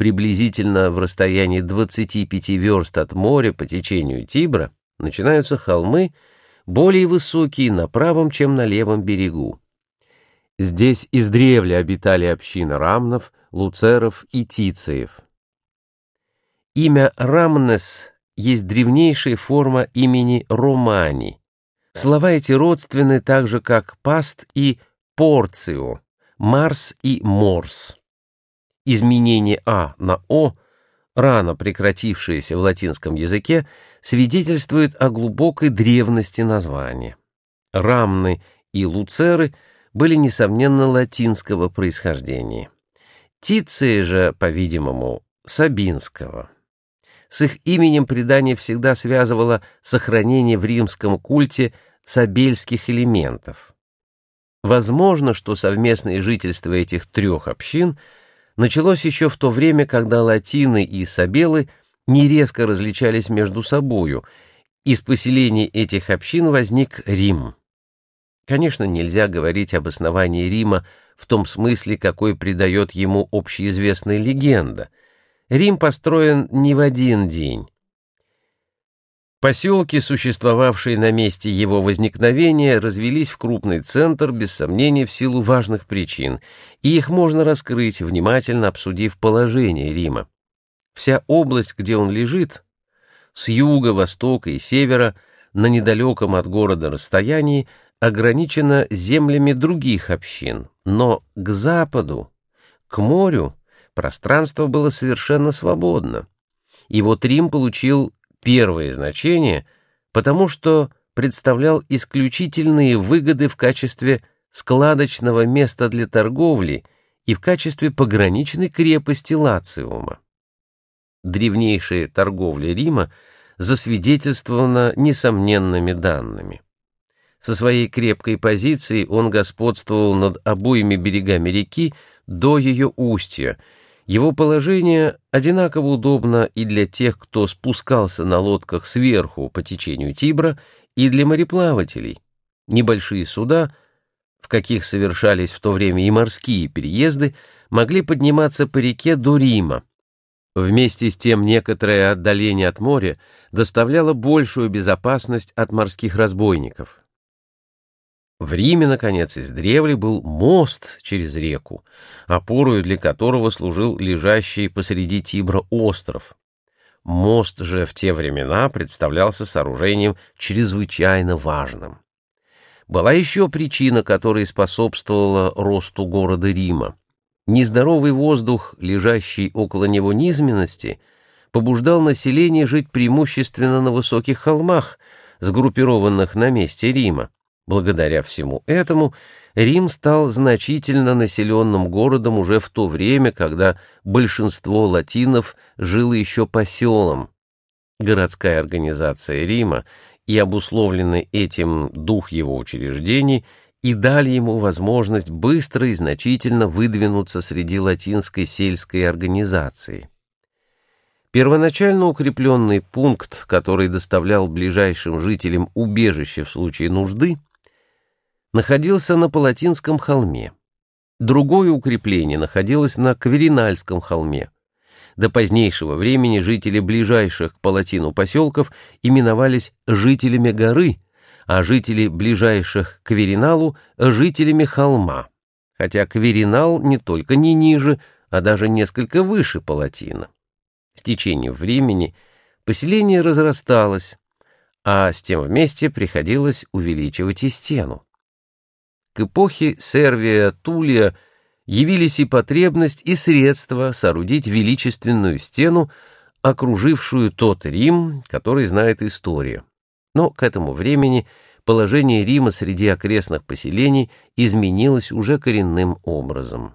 приблизительно в расстоянии 25 верст от моря по течению Тибра, начинаются холмы, более высокие на правом, чем на левом берегу. Здесь издревле обитали общины рамнов, луцеров и тициев. Имя Рамнес есть древнейшая форма имени Романи. Слова эти родственны так же, как паст и порцио, Марс и Морс. Изменение А на О, рано прекратившееся в латинском языке, свидетельствует о глубокой древности названия. Рамны и луцеры были, несомненно, латинского происхождения. Тиции же, по-видимому, сабинского. С их именем предание всегда связывало сохранение в римском культе сабельских элементов. Возможно, что совместное жительство этих трех общин началось еще в то время, когда латины и сабелы не резко различались между собою, из поселений этих общин возник Рим. Конечно, нельзя говорить об основании Рима в том смысле, какой придает ему общеизвестная легенда. Рим построен не в один день. Поселки, существовавшие на месте его возникновения, развелись в крупный центр, без сомнения, в силу важных причин, и их можно раскрыть, внимательно обсудив положение Рима. Вся область, где он лежит, с юга, востока и севера, на недалеком от города расстоянии, ограничена землями других общин, но к западу, к морю, пространство было совершенно свободно. И вот Рим получил первое значение, потому что представлял исключительные выгоды в качестве складочного места для торговли и в качестве пограничной крепости Лациума. Древнейшая торговля Рима засвидетельствована несомненными данными. Со своей крепкой позиции он господствовал над обоими берегами реки до ее устья, его положение одинаково удобно и для тех, кто спускался на лодках сверху по течению Тибра, и для мореплавателей. Небольшие суда, в каких совершались в то время и морские переезды, могли подниматься по реке до Рима. Вместе с тем некоторое отдаление от моря доставляло большую безопасность от морских разбойников. В Риме, наконец, издревле был мост через реку, опорою для которого служил лежащий посреди Тибра остров. Мост же в те времена представлялся сооружением чрезвычайно важным. Была еще причина, которая способствовала росту города Рима. Нездоровый воздух, лежащий около него низменности, побуждал население жить преимущественно на высоких холмах, сгруппированных на месте Рима. Благодаря всему этому Рим стал значительно населенным городом уже в то время, когда большинство латинов жило еще по селам. Городская организация Рима и обусловленный этим дух его учреждений и дали ему возможность быстро и значительно выдвинуться среди латинской сельской организации. Первоначально укрепленный пункт, который доставлял ближайшим жителям убежище в случае нужды, находился на Палатинском холме. Другое укрепление находилось на Кверинальском холме. До позднейшего времени жители ближайших к Палатину поселков именовались жителями горы, а жители ближайших к Квериналу — жителями холма, хотя Кверинал не только не ниже, а даже несколько выше Палатина. С течением времени поселение разрасталось, а с тем вместе приходилось увеличивать и стену. К эпохе Сервия Тулия явились и потребность, и средства соорудить величественную стену, окружившую тот Рим, который знает история. Но к этому времени положение Рима среди окрестных поселений изменилось уже коренным образом.